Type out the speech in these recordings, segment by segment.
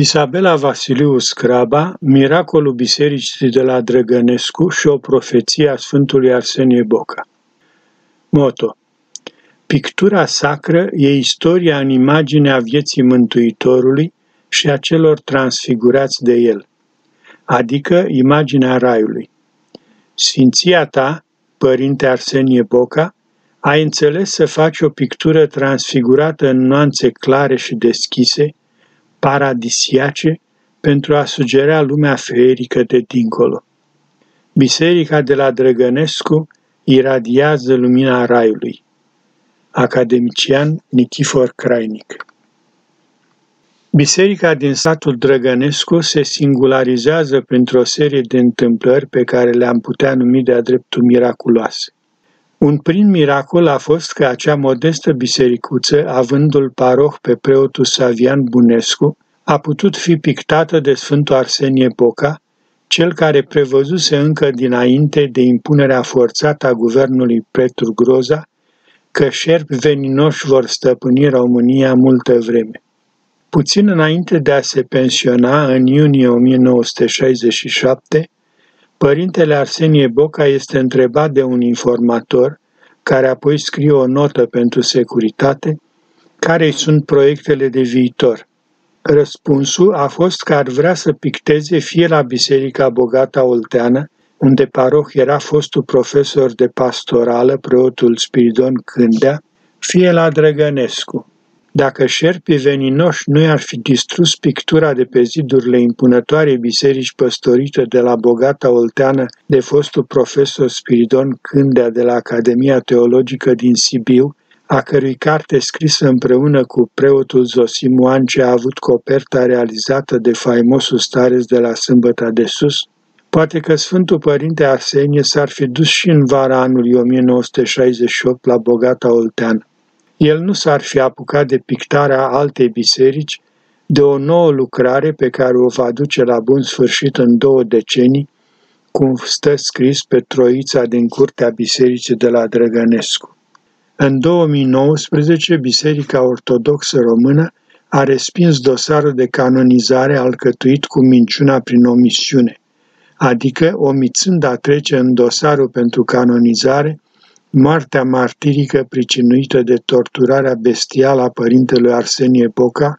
Isabela Vasiliu Scraba, Miracolul Bisericii de la Drăgănescu și o profeție a Sfântului Arsenie Boca. Moto Pictura sacră e istoria în imaginea vieții Mântuitorului și a celor transfigurați de el, adică imaginea Raiului. Sfinția ta, Părinte Arsenie Boca, ai înțeles să faci o pictură transfigurată în nuanțe clare și deschise, paradisiace pentru a sugera lumea feerică de dincolo. Biserica de la Drăgănescu iradiază lumina raiului. Academician Nichifor Crainic Biserica din satul Drăgănescu se singularizează printr-o serie de întâmplări pe care le-am putea numi de-a dreptul miraculoase. Un prim miracol a fost că acea modestă bisericuță, avându-l paroh pe preotul Savian Bunescu, a putut fi pictată de Sfântul Arsenie Boca, cel care prevăzuse încă dinainte de impunerea forțată a guvernului Petru Groza că șerpi veninoși vor stăpâni România multă vreme. Puțin înainte de a se pensiona, în iunie 1967, Părintele Arsenie Boca este întrebat de un informator, care apoi scrie o notă pentru securitate, care sunt proiectele de viitor. Răspunsul a fost că ar vrea să picteze fie la Biserica Bogata Olteană, unde paroh era fostul profesor de pastorală, preotul Spiridon Cândea, fie la Drăgănescu. Dacă șerpii veninoși nu i-ar fi distrus pictura de pe zidurile impunătoarei biserici păstorite de la bogata olteană de fostul profesor Spiridon Cândea de la Academia Teologică din Sibiu, a cărui carte scrisă împreună cu preotul Zosim Oance a avut coperta realizată de faimosul stareț de la Sâmbăta de Sus, poate că Sfântul Părinte Arsenie s-ar fi dus și în vara anului 1968 la bogata olteană el nu s-ar fi apucat de pictarea altei biserici, de o nouă lucrare pe care o va duce la bun sfârșit în două decenii, cum stă scris pe troița din curtea bisericii de la Drăgănescu. În 2019, Biserica Ortodoxă Română a respins dosarul de canonizare alcătuit cu minciuna prin omisiune, adică omițând a trece în dosarul pentru canonizare Moartea martirică pricinuită de torturarea bestială a părintelui Arsenie Boca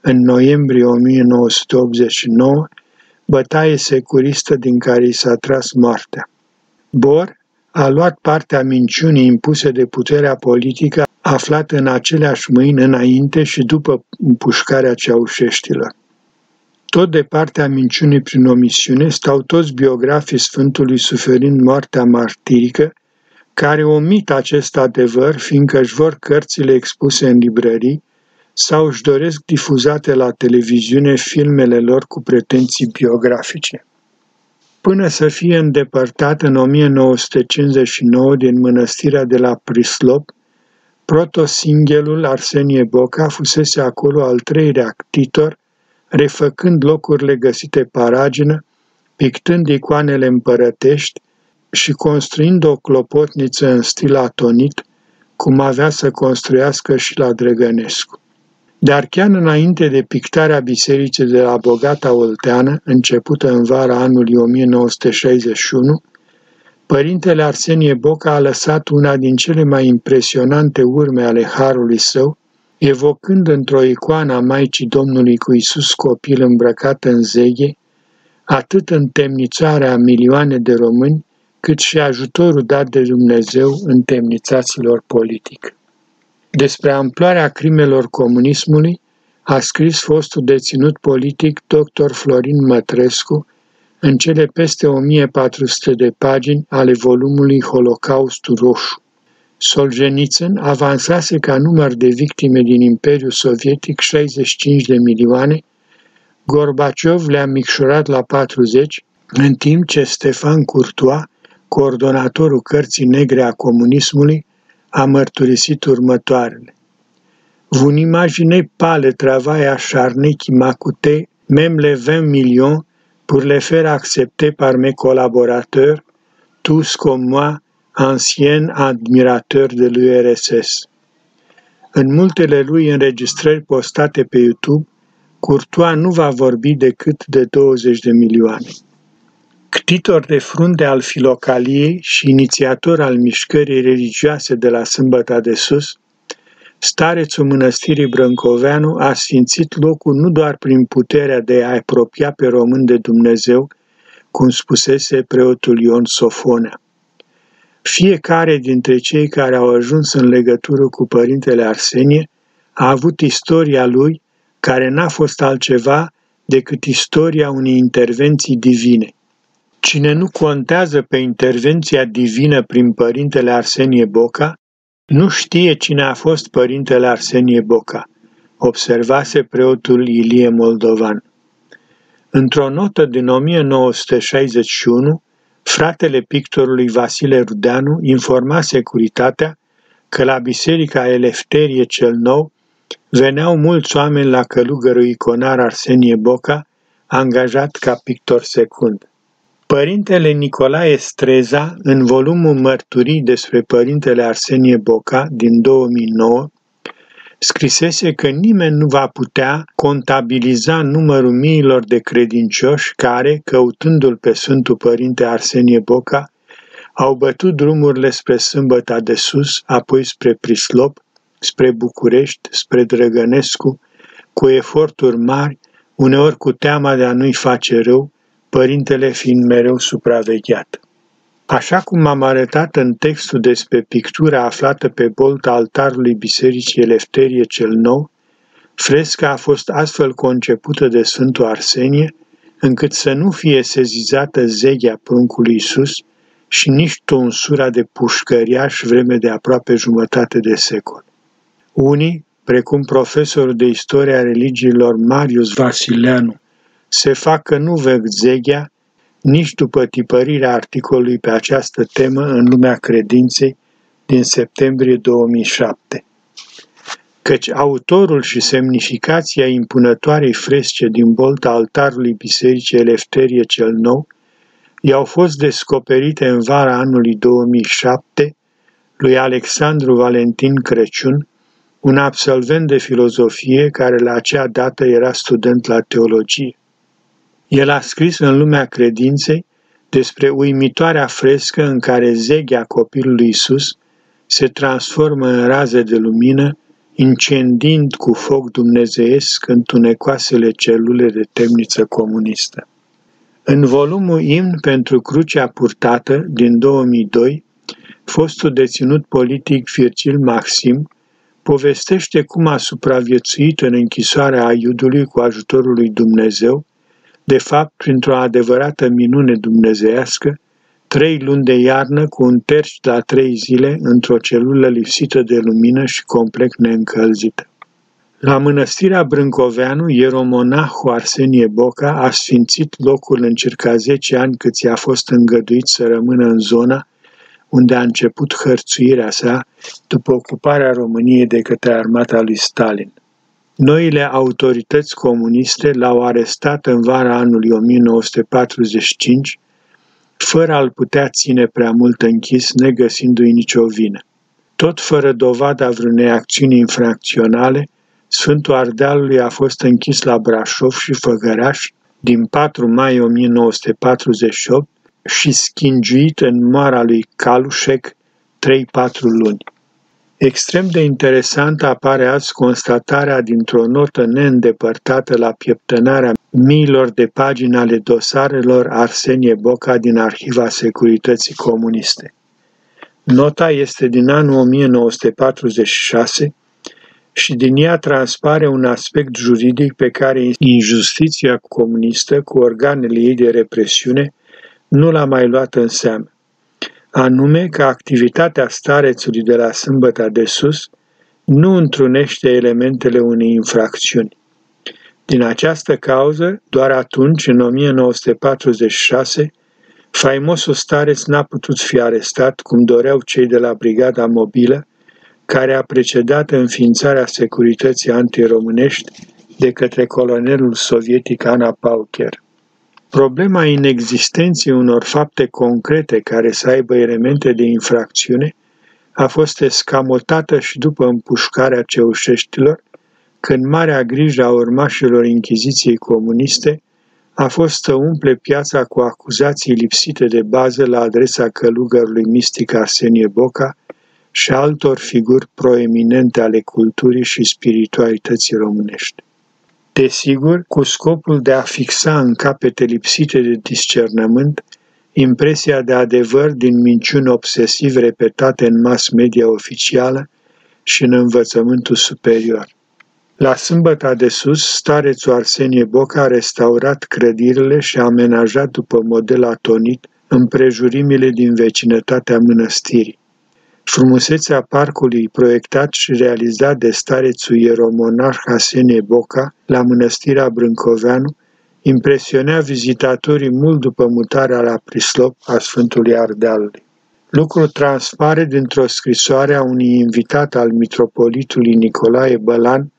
în noiembrie 1989, bătaie securistă din care i s-a tras moartea. Bor a luat partea minciunii impuse de puterea politică aflată în aceleași mâini înainte și după împușcarea ceaușeștilor. Tot de partea minciunii prin omisiune stau toți biografii Sfântului suferind moartea martirică, care omit acest adevăr, fiindcă își vor cărțile expuse în librării sau își doresc difuzate la televiziune filmele lor cu pretenții biografice. Până să fie îndepărtat în 1959 din mănăstirea de la Prislop, protosinghelul Arsenie Boca fusese acolo al treilea titor, refăcând locurile găsite paragină, pictând icoanele împărătești, și construind o clopotniță în stil atonit, cum avea să construiască și la Drăgănescu. Dar chiar înainte de pictarea bisericii de la Bogata Olteană, începută în vara anului 1961, Părintele Arsenie Boca a lăsat una din cele mai impresionante urme ale harului său, evocând într-o icoană a Maicii Domnului cu Isus copil îmbrăcat în zeghe, atât întemnițarea a milioane de români, cât și ajutorul dat de Dumnezeu întemnițaților politic. Despre amploarea crimelor comunismului a scris fostul deținut politic dr. Florin Mătrescu în cele peste 1400 de pagini ale volumului Holocaustul Roșu. Solzhenitsyn avansase ca număr de victime din Imperiul Sovietic 65 de milioane, Gorbaciov le-a micșorat la 40, în timp ce Stefan Courtois coordonatorul cărții negre a comunismului, a mărturisit următoarele. Vous n'imaginez pas le travail acharné qui m'a coûté même les 20 millions pour les faire accepter par mes collaborateurs, tous comme moi, anciens admirateurs de l'URSS. În multele lui înregistrări postate pe YouTube, Courtois nu va vorbi decât de 20 de milioane. Ctitor de frunte al filocaliei și inițiator al mișcării religioase de la Sâmbăta de Sus, starețul mănăstirii Brâncoveanu a sfințit locul nu doar prin puterea de a apropia pe român de Dumnezeu, cum spusese preotul Ion Sofonea. Fiecare dintre cei care au ajuns în legătură cu părintele Arsenie a avut istoria lui, care n-a fost altceva decât istoria unei intervenții divine. Cine nu contează pe intervenția divină prin părintele Arsenie Boca, nu știe cine a fost părintele Arsenie Boca, observase preotul Ilie Moldovan. Într-o notă din 1961, fratele pictorului Vasile Rudeanu informa securitatea că la biserica Elefterie cel Nou veneau mulți oameni la călugărul iconar Arsenie Boca, angajat ca pictor secund. Părintele Nicolae Streza, în volumul Mărturii despre Părintele Arsenie Boca din 2009, scrisese că nimeni nu va putea contabiliza numărul miilor de credincioși care, căutându-l pe Sfântul Părinte Arsenie Boca, au bătut drumurile spre Sâmbăta de Sus, apoi spre Prislop, spre București, spre Drăgănescu, cu eforturi mari, uneori cu teama de a nu-i face rău, părintele fiind mereu supravegheat. Așa cum am arătat în textul despre pictura aflată pe bolta altarului Bisericii Elefterie cel Nou, fresca a fost astfel concepută de Sfântul Arsenie, încât să nu fie sezizată zeghea pruncului Isus și nici tonsura de pușcăriaș vreme de aproape jumătate de secol. Unii, precum profesorul de istoria religiilor Marius Vasileanu, se fac că nu văd zeghea nici după tipărirea articolului pe această temă în lumea credinței din septembrie 2007. Căci autorul și semnificația impunătoarei fresce din bolta altarului Bisericii Elefterie cel Nou i-au fost descoperite în vara anului 2007 lui Alexandru Valentin Crăciun, un absolvent de filozofie care la acea dată era student la teologie. El a scris în lumea credinței despre uimitoarea frescă în care zeghea copilului Isus se transformă în raze de lumină, incendind cu foc dumnezeiesc întunecoasele celule de temniță comunistă. În volumul Imn pentru crucea purtată din 2002, fostul deținut politic Virgil Maxim povestește cum a supraviețuit în închisoarea Aiudului cu ajutorul lui Dumnezeu, de fapt, printr-o adevărată minune dumnezeiască, trei luni de iarnă cu un terci la trei zile într-o celulă lipsită de lumină și complet neîncălzită. La mănăstirea Brâncoveanu, ieromonahul Arsenie Boca a sfințit locul în circa 10 ani cât i-a fost îngăduit să rămână în zona unde a început hărțuirea sa după ocuparea României de către armata lui Stalin. Noile autorități comuniste l-au arestat în vara anului 1945, fără a-l putea ține prea mult închis, negăsindu-i nicio vină. Tot fără dovada vreunei acțiuni infracționale, Sfântul Ardealului a fost închis la Brașov și Făgăraș din 4 mai 1948 și schingiuit în moara lui Calușec 3-4 luni. Extrem de interesantă apare azi constatarea dintr-o notă neîndepărtată la pieptănarea miilor de pagini ale dosarelor Arsenie Boca din Arhiva Securității Comuniste. Nota este din anul 1946 și din ea transpare un aspect juridic pe care injustiția comunistă cu organele ei de represiune nu l-a mai luat în seamă anume că activitatea starețului de la sâmbăta de sus nu întrunește elementele unei infracțiuni. Din această cauză, doar atunci, în 1946, faimosul stareț n-a putut fi arestat cum doreau cei de la Brigada Mobilă, care a precedat înființarea securității antiromânești de către colonelul sovietic Ana Pauker. Problema inexistenței unor fapte concrete care să aibă elemente de infracțiune a fost escamotată și după împușcarea ceușeștilor, când marea grijă a urmașilor Inchiziției comuniste a fost să umple piața cu acuzații lipsite de bază la adresa călugărului mistic Arsenie Boca și altor figuri proeminente ale culturii și spiritualității românești. Desigur, cu scopul de a fixa în capete lipsite de discernământ impresia de adevăr din minciuni obsesiv repetate în mass media oficială și în învățământul superior. La sâmbăta de sus, starețul Arsenie Boca a restaurat clădirile și a amenajat după model atonit împrejurimile din vecinătatea mănăstirii. Frumusețea parcului proiectat și realizat de starețul ieromonarh Arsenie Boca la mănăstirea Brâncoveanu impresionea vizitatorii mult după mutarea la Prislop a Sfântului Ardealului. Lucru transpare dintr-o scrisoare a unui invitat al mitropolitului Nicolae Bălan,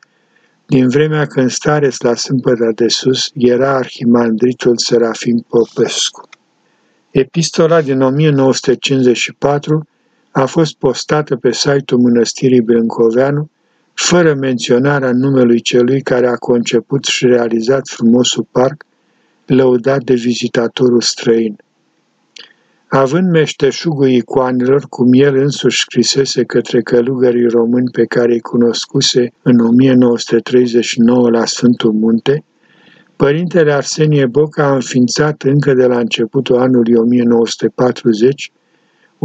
din vremea când stareț la Sâmpăta de Sus era arhimandritul Serafim Popescu. Epistola din 1954 a fost postată pe site-ul Mănăstirii Brâncoveanu, fără menționarea numelui celui care a conceput și realizat frumosul parc, lăudat de vizitatorul străin. Având meșteșugul icoanelor, cum el însuși scrisese către călugării români pe care îi cunoscuse în 1939 la Sfântul Munte, Părintele Arsenie Boca a înființat încă de la începutul anului 1940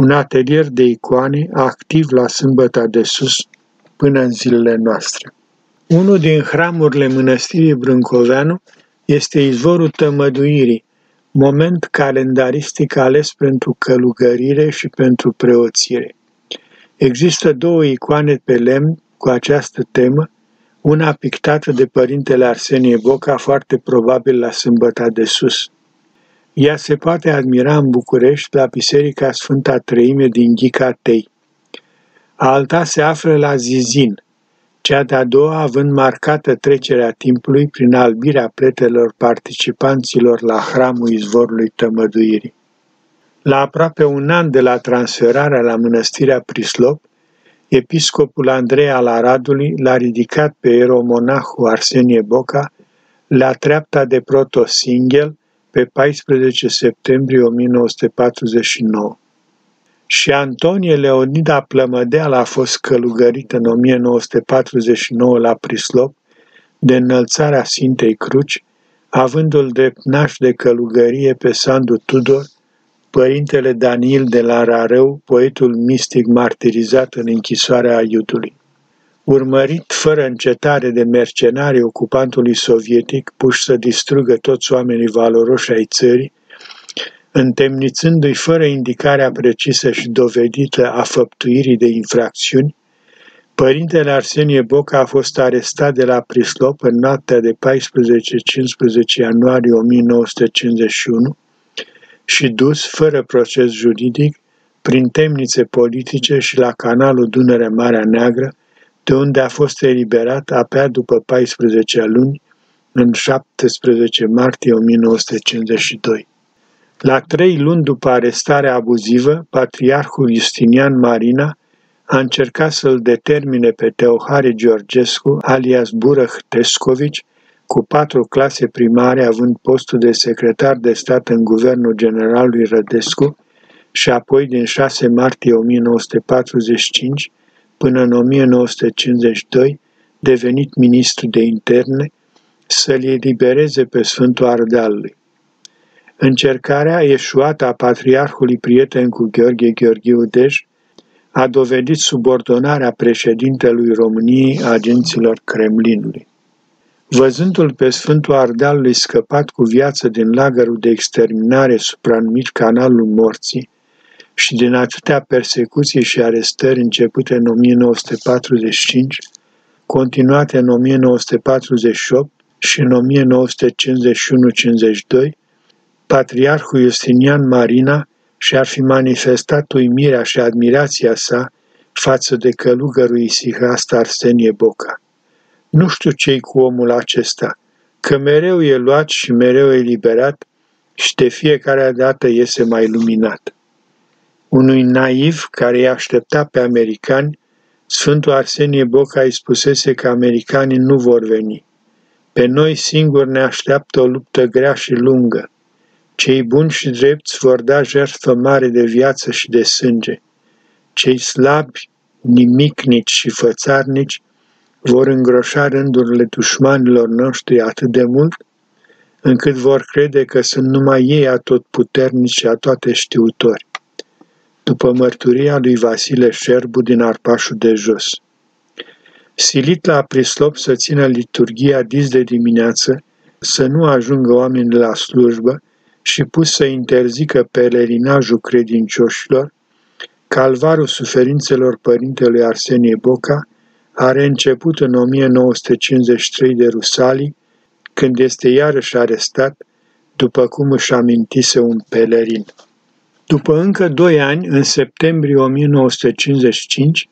un atelier de icoane activ la Sâmbăta de Sus până în zilele noastre. Unul din hramurile mănăstirii Brâncoveanu este izvorul tămăduirii, moment calendaristic ales pentru călugărire și pentru preoțire. Există două icoane pe lemn cu această temă, una pictată de părintele Arsenie Boca, foarte probabil la Sâmbăta de Sus. Ea se poate admira în București la Biserica Sfânta Treime din Ghica Tei. Alta se află la Zizin, cea de-a doua având marcată trecerea timpului prin albirea pletelor participanților la hramul izvorului tămăduirii. La aproape un an de la transferarea la mănăstirea Prislop, episcopul Andrei al Aradului l-a ridicat pe eromonahul Arsenie Boca la treapta de protosinghel pe 14 septembrie 1949 și Antonie Leonida Plămădeal a fost călugărită în 1949 la Prislop de înălțarea Sintei Cruci, avându-l drept naș de călugărie pe Sandu Tudor, părintele Daniel de la Rarău, poetul mistic martirizat în închisoarea Aiutului. Urmărit fără încetare de mercenari ocupantului sovietic, puși să distrugă toți oamenii valoroși ai țării, întemnițându-i fără indicarea precisă și dovedită a făptuirii de infracțiuni, părintele Arsenie Boca a fost arestat de la Prislop în noaptea de 14-15 ianuarie 1951 și dus, fără proces juridic, prin temnițe politice și la canalul Dunăre-Marea Neagră, de unde a fost eliberat abia după 14 luni, în 17 martie 1952. La trei luni după arestarea abuzivă, patriarhul Justinian Marina a încercat să-l determine pe Teohare Georgescu, alias Burăh Tescovici, cu patru clase primare având postul de secretar de stat în guvernul generalului Rădescu și apoi din 6 martie 1945 până în 1952 devenit ministru de interne, să-l elibereze pe Sfântul Ardealului. Încercarea eșuată a patriarhului prieten cu Gheorghe Gheorghiu Dej a dovedit subordonarea președintelui României agenților Kremlinului. Văzându-l pe Sfântul Ardealului scăpat cu viață din lagărul de exterminare supranumit Canalul Morții și din atâtea persecuții și arestări începute în 1945, continuate în 1948 și în 1951-52, patriarhul Justinian Marina și-ar fi manifestat uimirea și admirația sa față de călugărul isihast Arsenie Boca. Nu știu ce cu omul acesta, că mereu e luat și mereu eliberat și de fiecare dată iese mai luminat. Unui naiv care îi aștepta pe americani Sfântul Arsenie Boca îi spusese că americanii nu vor veni. Pe noi singuri ne așteaptă o luptă grea și lungă. Cei buni și drepți vor da jertfă mare de viață și de sânge. Cei slabi, nimicnici și fățarnici vor îngroșa rândurile dușmanilor noștri atât de mult, încât vor crede că sunt numai ei atotputernici și toate știutori, după mărturia lui Vasile Șerbu din Arpașul de Jos. Silit la prislop să țină liturgia dis de dimineață, să nu ajungă oamenii la slujbă și pus să interzică pelerinajul credincioșilor, calvarul suferințelor părintelui Arsenie Boca are început în 1953 de Rusalii, când este iarăși arestat, după cum își amintise un pelerin. După încă doi ani, în septembrie 1955,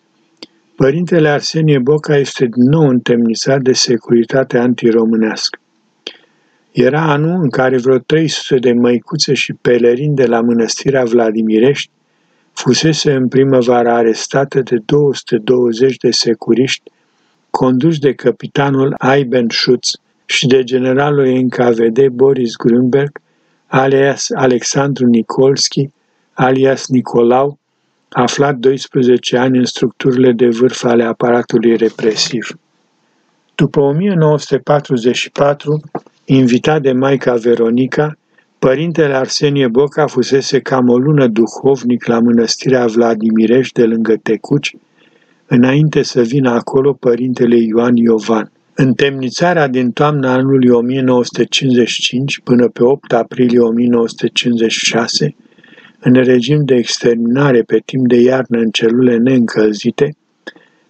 părintele Arsenie Boca este din nou întemnițat de securitate antiromânească. Era anul în care vreo 300 de măicuțe și pelerini de la mănăstirea Vladimirești fusese în primăvară arestată de 220 de securiști conduși de capitanul Aiben Schutz și de generalul NKVD Boris Grünberg, alias Alexandru Nikolski, alias Nicolau, aflat 12 ani în structurile de vârf ale aparatului represiv. După 1944, invitat de Maica Veronica, Părintele Arsenie Boca fusese cam o lună duhovnic la mănăstirea Vladimireș de lângă Tecuci, înainte să vină acolo părintele Ioan Iovan. Întemnițarea din toamna anului 1955 până pe 8 aprilie 1956, în regim de exterminare pe timp de iarnă în celule neîncălzite,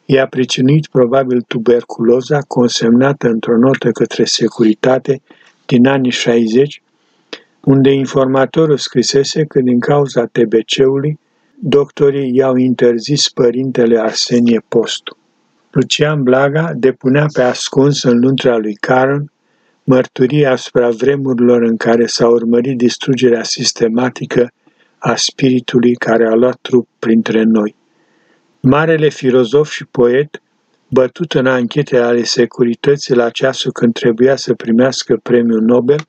i-a pricinuit probabil tuberculoza consemnată într-o notă către securitate din anii 60, unde informatorul scrisese că din cauza TBC-ului, doctorii i-au interzis părintele Arsenie Postu. Lucian Blaga depunea pe ascuns în luntrea lui Caron mărturii asupra vremurilor în care s-a urmărit distrugerea sistematică a spiritului care a luat trup printre noi. Marele filozof și poet, bătut în anchete ale securității la ceasul când trebuia să primească premiul Nobel,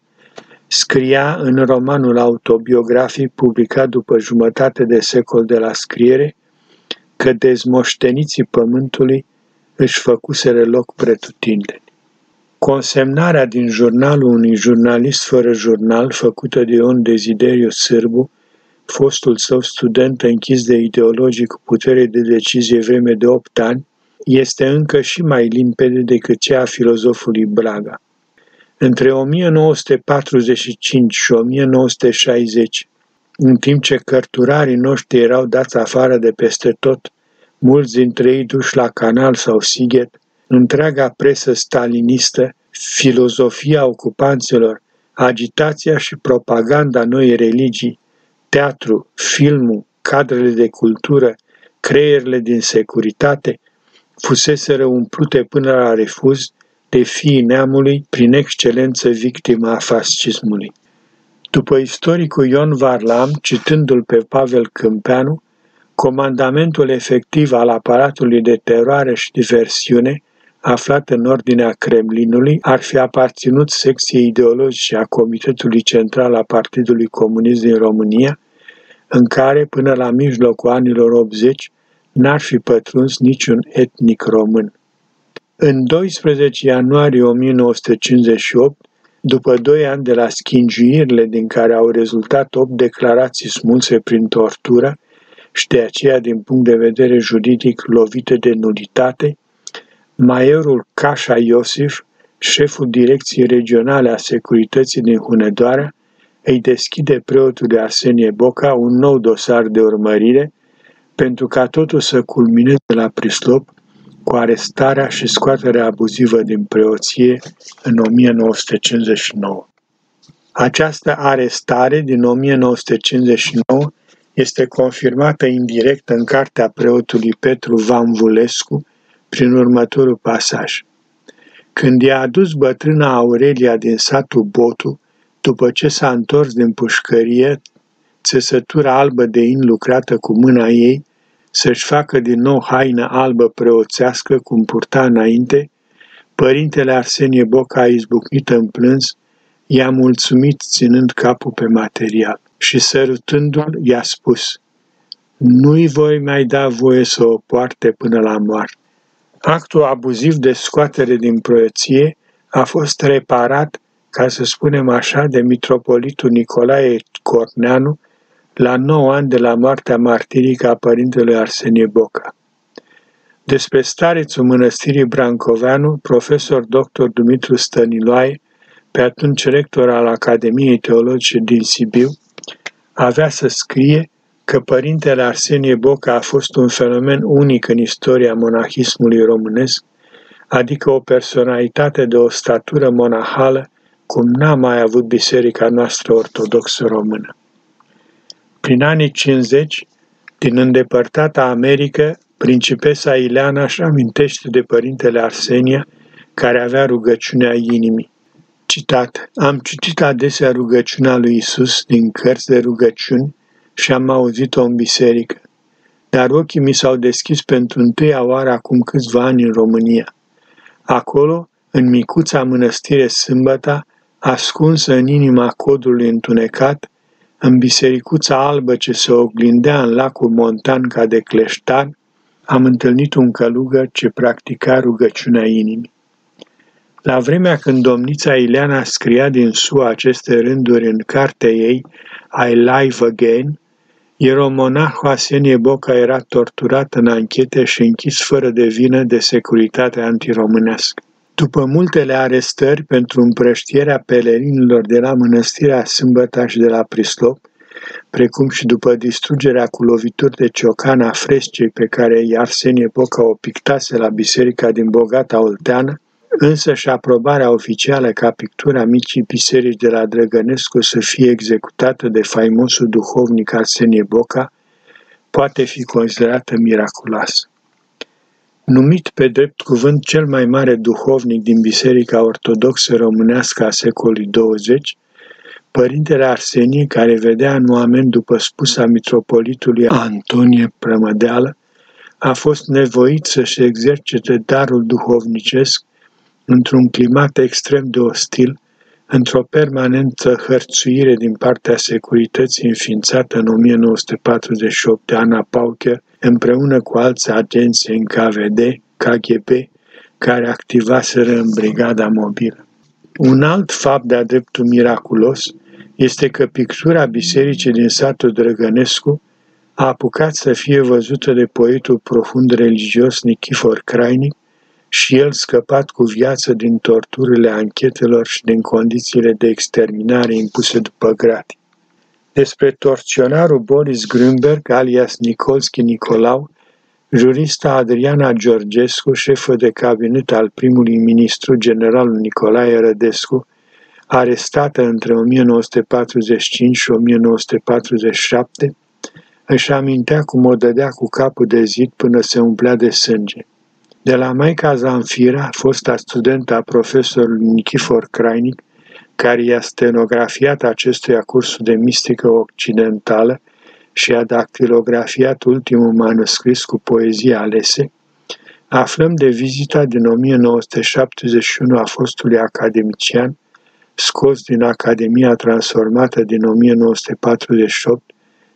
Scria în romanul autobiografic publicat după jumătate de secol de la scriere că dezmoșteniții pământului își făcuseră loc pretutindeni. Consemnarea din jurnalul unui jurnalist fără jurnal, făcută de Ion Dezideriu Sârbu, fostul său student închis de ideologii cu putere de decizie vreme de opt ani, este încă și mai limpede decât cea a filozofului Braga. Între 1945 și 1960, în timp ce cărturarii noștri erau dați afară de peste tot, mulți dintre ei duși la canal sau sighet, întreaga presă stalinistă, filozofia ocupanților, agitația și propaganda noii religii, teatru, filmul, cadrele de cultură, creierile din securitate, fuseseră umplute până la refuz de fiii neamului, prin excelență victima a fascismului. După istoricul Ion Varlam, citându-l pe Pavel Câmpeanu, comandamentul efectiv al aparatului de teroare și diversiune, aflat în ordinea Kremlinului, ar fi aparținut secției ideologice a Comitetului Central a Partidului Comunist din România, în care, până la mijlocul anilor 80, n-ar fi pătruns niciun etnic român. În 12 ianuarie 1958, după doi ani de la schingiuirile din care au rezultat 8 declarații smulse prin tortură și de aceea din punct de vedere juridic lovite de nulitate, Maierul Cașa Iosif, șeful Direcției Regionale a Securității din Hunedoara, îi deschide preotului Arsenie Boca un nou dosar de urmărire pentru ca totul să culmineze la prislop cu arestarea și scoaterea abuzivă din preoție în 1959. Această arestare din 1959 este confirmată indirect în cartea preotului Petru Van Vulescu prin următorul pasaj. Când i-a adus bătrâna Aurelia din satul Botu, după ce s-a întors din pușcărie, țesătura albă de in lucrată cu mâna ei, să-și facă din nou haină albă preoțească cum purta înainte, părintele Arsenie Boca a izbucnit în plâns, i-a mulțumit ținând capul pe material și sărutându-l i-a spus Nu-i voi mai da voie să o poarte până la moarte. Actul abuziv de scoatere din proieție a fost reparat, ca să spunem așa, de mitropolitul Nicolae Corneanu la 9 ani de la moartea martirică a părintelui Arsenie Boca. Despre starețul mănăstirii Brancoveanu, profesor dr. Dumitru Stăniloae, pe atunci rector al Academiei Teologice din Sibiu, avea să scrie că părintele Arsenie Boca a fost un fenomen unic în istoria monahismului românesc, adică o personalitate de o statură monahală cum n-a mai avut biserica noastră ortodoxă română. Prin anii 50, din îndepărtata Americă, principesa Ileana își amintește de părintele Arsenia, care avea rugăciunea inimii. Citat, am citit adesea rugăciunea lui Isus din cărți de rugăciuni și am auzit-o în biserică. Dar ochii mi s-au deschis pentru întâia oară acum câțiva ani în România. Acolo, în micuța mănăstire Sâmbăta, ascunsă în inima codului întunecat, în bisericuța albă ce se oglindea în lacul montan ca de cleștar, am întâlnit un călugăr ce practica rugăciunea inimii. La vremea când domnița Ileana scria din SUA aceste rânduri în cartea ei, I Live Again, ieromonahul Asenie Boca era torturat în anchete și închis fără de vină de securitate antiromânească. După multele arestări pentru împrăștierea pelerinilor de la mănăstirea Sâmbătaș și de la Prislop, precum și după distrugerea cu lovituri de ciocan a frescei pe care Arsenie Boca o pictase la biserica din Bogata Olteană, însă și aprobarea oficială ca pictura micii biserici de la Drăgănescu să fie executată de faimosul duhovnic Arsenie Boca, poate fi considerată miraculoasă. Numit pe drept cuvânt cel mai mare duhovnic din Biserica Ortodoxă Românească a secolului 20, Părintele Arsenie, care vedea în oameni după spusa mitropolitului Antonie Prămădeală, a fost nevoit să-și exercite darul duhovnicesc într-un climat extrem de ostil, într-o permanentă hărțuire din partea securității înființată în 1948 de Ana Paucher, împreună cu alți agenți în KVD, KGB, care activaseră în brigada mobilă. Un alt fapt de-a dreptul miraculos este că pictura bisericii din satul Drăgănescu a apucat să fie văzută de poetul profund religios Nichifor Crainic și el scăpat cu viață din torturile anchetelor și din condițiile de exterminare impuse după gratii. Despre torționarul Boris Grünberg, alias Nicolski Nicolau, jurista Adriana Georgescu, șefă de cabinet al primului ministru, generalul Nicolae Rădescu, arestată între 1945 și 1947, își amintea cum o dădea cu capul de zid până se umplea de sânge. De la Maica Zanfira, fosta studentă a profesorului Nichifor Crainic, care i-a stenografiat acestuia cursul de mistică occidentală și a dactilografiat ultimul manuscris cu poezii alese, aflăm de vizita din 1971 a fostului academician, scos din Academia transformată din 1948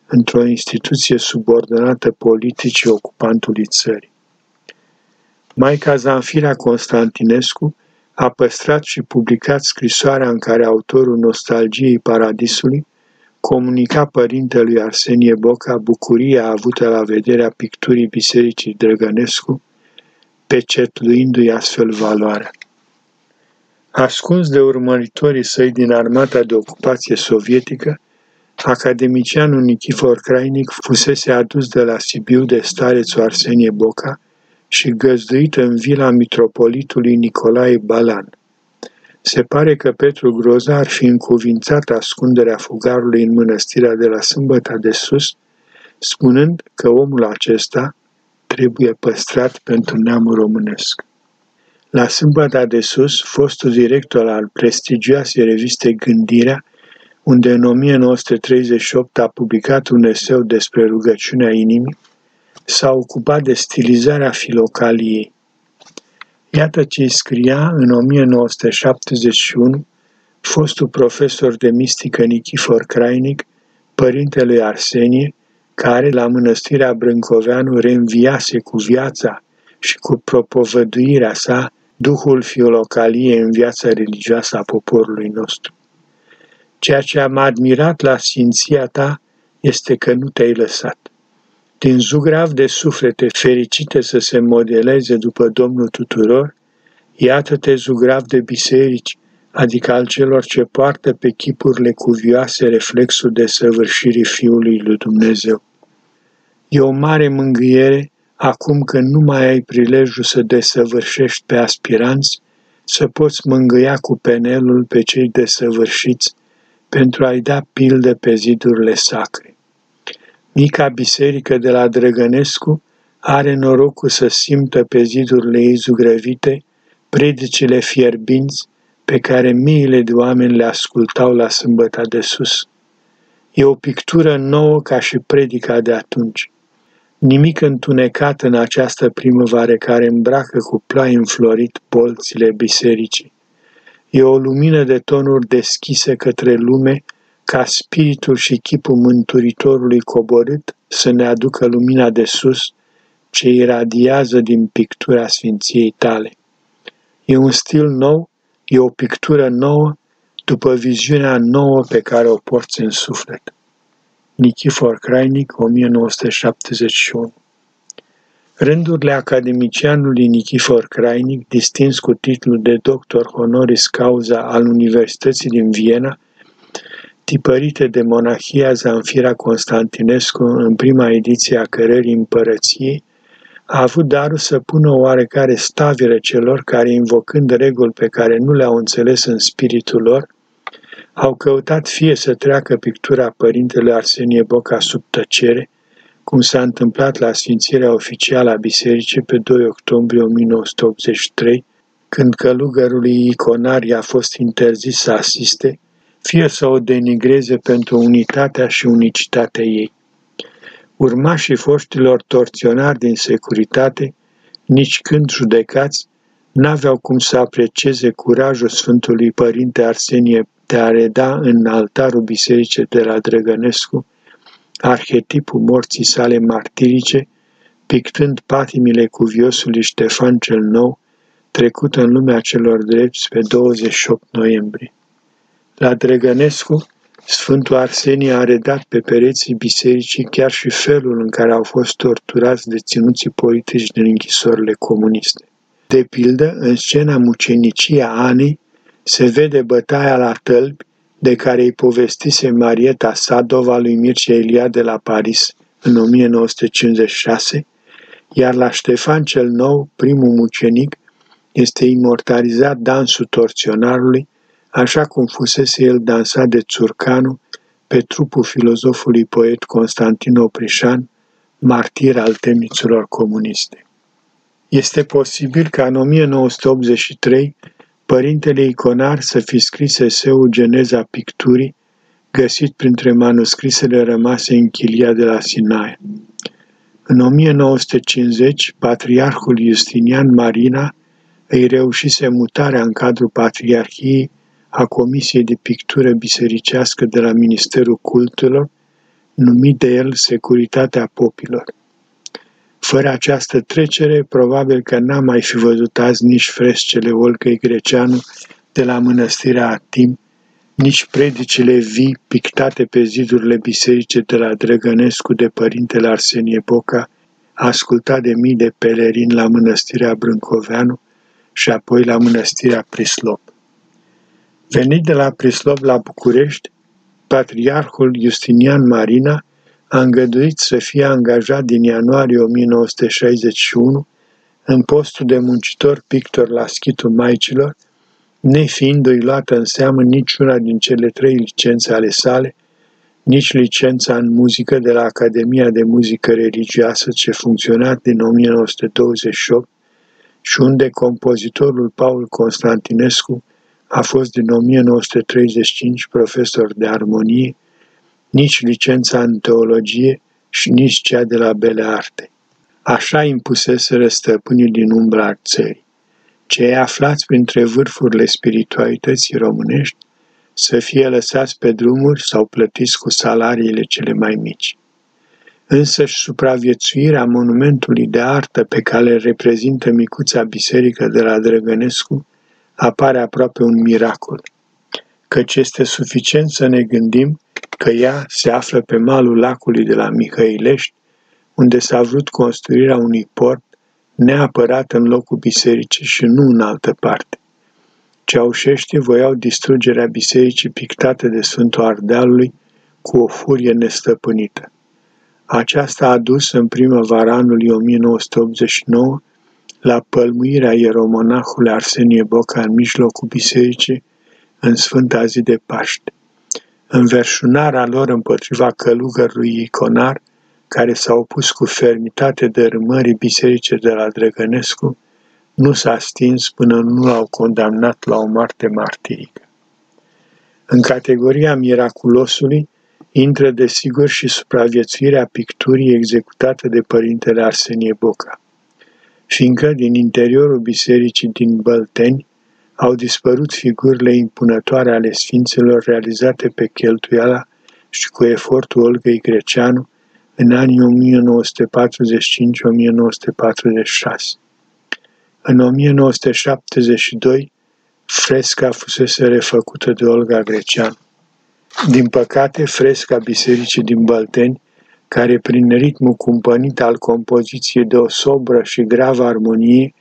într-o instituție subordonată politicii ocupantului țării. Maica Zanfira Constantinescu a păstrat și publicat scrisoarea în care autorul Nostalgiei Paradisului comunica părintelui Arsenie Boca bucuria avută la vederea picturii Bisericii Drăgănescu, pecetluindu-i astfel valoarea. Ascuns de urmăritorii săi din armata de ocupație sovietică, academicianul Nichifor Crainic fusese adus de la Sibiu de starețul Arsenie Boca și găzduit în vila mitropolitului Nicolae Balan. Se pare că Petru Groza ar fi încuvințat ascunderea fugarului în mănăstirea de la Sâmbăta de Sus, spunând că omul acesta trebuie păstrat pentru neamul românesc. La Sâmbăta de Sus, fostul director al prestigioasei reviste Gândirea, unde în 1938 a publicat un eseu despre rugăciunea inimii, s-a ocupat de stilizarea filocaliei. Iată ce scria în 1971 fostul profesor de mistică Nichifor Crainic, părintele Arsenie, care la mănăstirea Brâncoveanu reînviase cu viața și cu propovăduirea sa Duhul fiolocaliei în viața religioasă a poporului nostru. Ceea ce am admirat la sfinția ta este că nu te-ai lăsat. Din zugrav de suflete fericite să se modeleze după Domnul tuturor, iată-te zugrav de biserici, adică al celor ce poartă pe chipurile cuvioase reflexul de săvârșirii Fiului lui Dumnezeu. E o mare mângâiere acum când nu mai ai prilejul să desăvârșești pe aspiranți, să poți mângâia cu penelul pe cei desăvârșiți pentru a-i da pilde pe zidurile sacre. Mica biserică de la Drăgănescu are norocul să simtă pe zidurile ei zugrăvite predicile fierbinți pe care miile de oameni le ascultau la sâmbăta de sus. E o pictură nouă ca și predica de atunci. Nimic întunecat în această primăvară care îmbracă cu plai înflorit polțile bisericii. E o lumină de tonuri deschise către lume, ca spiritul și chipul Mântuitorului coborât să ne aducă lumina de sus, ce iradiază din pictura Sfinției tale. E un stil nou, e o pictură nouă, după viziunea nouă pe care o porți în suflet. Nichifor Crainic, 1971 Rândurile academicianului Nichifor Crainic, distins cu titlul de doctor honoris causa al Universității din Viena, tipărite de monahia Zanfira Constantinescu în prima ediție a cărării împărăției, a avut darul să pună oarecare stavire celor care, invocând reguli pe care nu le-au înțeles în spiritul lor, au căutat fie să treacă pictura părintele Arsenie Boca sub tăcere, cum s-a întâmplat la sfințirea oficială a bisericii pe 2 octombrie 1983, când călugărului iconar i-a fost interzis să asiste, fie să o denigreze pentru unitatea și unicitatea ei. Urmașii foștilor torționari din securitate, nici când judecați, n-aveau cum să aprecieze curajul Sfântului Părinte Arsenie de a reda în altarul bisericii de la Drăgănescu arhetipul morții sale martirice, pictând patimile cuviosului Ștefan cel Nou, trecut în lumea celor drepți pe 28 noiembrie. La Drăgănescu, Sfântul Arsenie a redat pe pereții bisericii chiar și felul în care au fost torturați deținuții politici din închisorile comuniste. De pildă, în scena mucenicia Anei, se vede bătaia la tălpi de care îi povestise Marieta Sadova lui Mircea Elia de la Paris în 1956, iar la Ștefan cel Nou, primul mucenic, este imortalizat dansul torționarului, așa cum fusese el dansat de Țurcanu pe trupul filozofului poet Constantin Oprișan, martir al temnițelor comuniste. Este posibil ca în 1983 părintele iconar să fi scris eseul Geneza picturii, găsit printre manuscrisele rămase în chilia de la Sinaia. În 1950, patriarhul Justinian Marina îi reușise mutarea în cadrul patriarhiei a Comisiei de Pictură Bisericească de la Ministerul Cultelor, numit de el Securitatea Popilor. Fără această trecere, probabil că n-am mai fi văzut azi nici frescele Olcăi Greceanu de la mănăstirea Atim, nici predicile vii pictate pe zidurile biserice de la Drăgănescu de părintele Arsenie Boca, ascultat de mii de pelerini la mănăstirea Brâncoveanu și apoi la mănăstirea Prislop. Venit de la Prislop la București, patriarhul Justinian Marina a îngăduit să fie angajat din ianuarie 1961 în postul de muncitor pictor la schitul Maicilor, nefiindu-i luată în seamă niciuna din cele trei licențe ale sale, nici licența în muzică de la Academia de Muzică Religioasă ce funcționa din 1928 și unde compozitorul Paul Constantinescu a fost din 1935 profesor de armonie nici licența în teologie și nici cea de la Bele Arte. Așa impuseseră stăpânii din umbra țării. Cei aflați printre vârfurile spiritualității românești să fie lăsați pe drumuri sau plătiți cu salariile cele mai mici. Însă și supraviețuirea monumentului de artă pe care reprezintă micuța biserică de la Drăgănescu apare aproape un miracol, căci este suficient să ne gândim că ea se află pe malul lacului de la Mihăilești, unde s-a vrut construirea unui port neapărat în locul bisericii și nu în altă parte. Ceaușeștii voiau distrugerea bisericii pictate de Sfântul Ardealului cu o furie nestăpânită. Aceasta a dus în primăvara anului 1989 la pălmuirea ieromonahului Arsenie Boca în mijlocul bisericii în Sfânta zi de Paște. Înverșunarea lor împotriva călugărului iconar, care s-a opus cu fermitate dărâmării bisericii de la Drăgănescu, nu s-a stins până nu l-au condamnat la o moarte martirică. În categoria miraculosului intră desigur și supraviețuirea picturii executată de părintele Arsenie Boca, fiindcă din interiorul bisericii din Bălteni au dispărut figurile impunătoare ale sfinților realizate pe cheltuiala și cu efortul Olgăi Greceanu în anii 1945-1946. În 1972, fresca fusese refăcută de Olga Greceanu. Din păcate, fresca bisericii din Bălteni, care prin ritmul cumpănit al compoziției de o sobră și gravă armonie,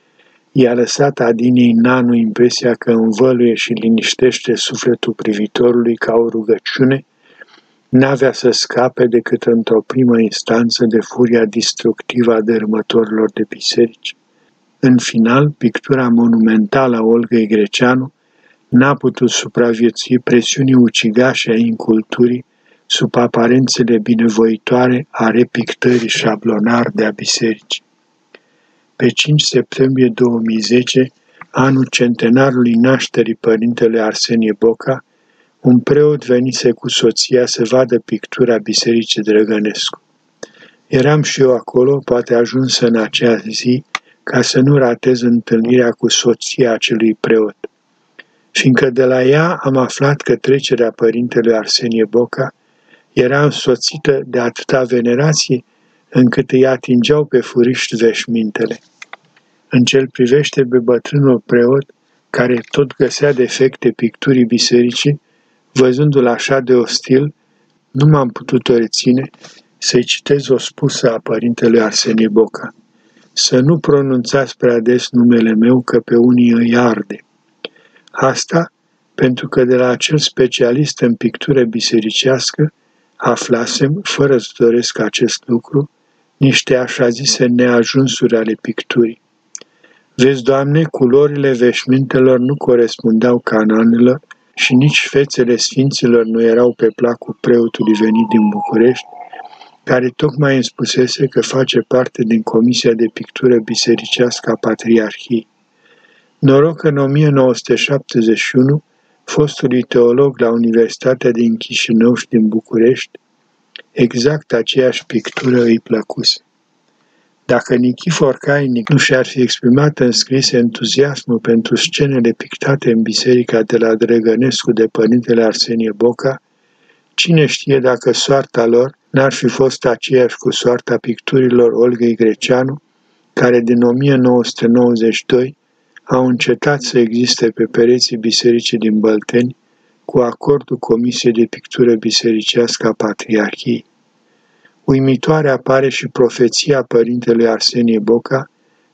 i-a lăsat Adinei Nanu impresia că învăluie și liniștește sufletul privitorului ca o rugăciune, n-avea să scape decât într-o primă instanță de furia distructivă a dărâmătorilor de biserici. În final, pictura monumentală a Olgăi Greceanu n-a putut supraviețui presiunii ucigașe a inculturii sub aparențele binevoitoare a repictării șablonar de a bisericii. Pe 5 septembrie 2010, anul centenarului nașterii părintele Arsenie Boca, un preot venise cu soția să vadă pictura Bisericii Drăgănescu. Eram și eu acolo, poate ajuns în acea zi, ca să nu ratez întâlnirea cu soția acelui preot. Fiindcă de la ea am aflat că trecerea părintelui Arsenie Boca era însoțită de atâta venerație încât îi atingeau pe furiști veșmintele. În cel privește pe bătrânul preot, care tot găsea defecte picturii bisericii, văzându-l așa de ostil, nu m-am putut o reține să-i citez o spusă a părintelui Arsenie Boca să nu pronunțați prea des numele meu că pe unii îi arde. Asta pentru că de la acel specialist în pictură bisericească aflasem, fără să doresc acest lucru, niște așa zise neajunsuri ale picturii. Vezi, Doamne, culorile veșmintelor nu corespundeau cananelor și nici fețele sfinților nu erau pe placul preotului venit din București, care tocmai îmi spusese că face parte din Comisia de Pictură Bisericească a Patriarhiei. Noroc că în 1971, fostului teolog la Universitatea din Chișinău și din București, exact aceeași pictură îi plăcuse. Dacă Nichifor Cainic nu și-ar fi exprimat în scris entuziasmul pentru scenele pictate în biserica de la Drăgănescu de părintele Arsenie Boca, cine știe dacă soarta lor n-ar fi fost aceeași cu soarta picturilor Olgăi Greceanu, care din 1992 au încetat să existe pe pereții bisericii din Bălteni cu acordul Comisiei de Pictură Bisericească a Patriarhiei. Uimitoare apare și profeția părintelui Arsenie Boca,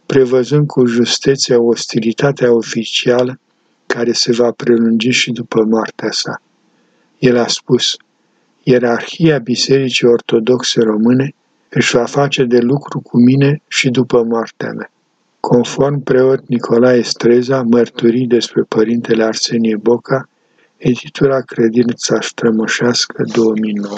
prevăzând cu justețe ostilitatea oficială care se va prelungi și după moartea sa. El a spus – ierarhia Bisericii Ortodoxe Române își va face de lucru cu mine și după moartea mea. Conform preot Nicolae Streza, mărturii despre părintele Arsenie Boca, editura Credința Strămoșească 2009.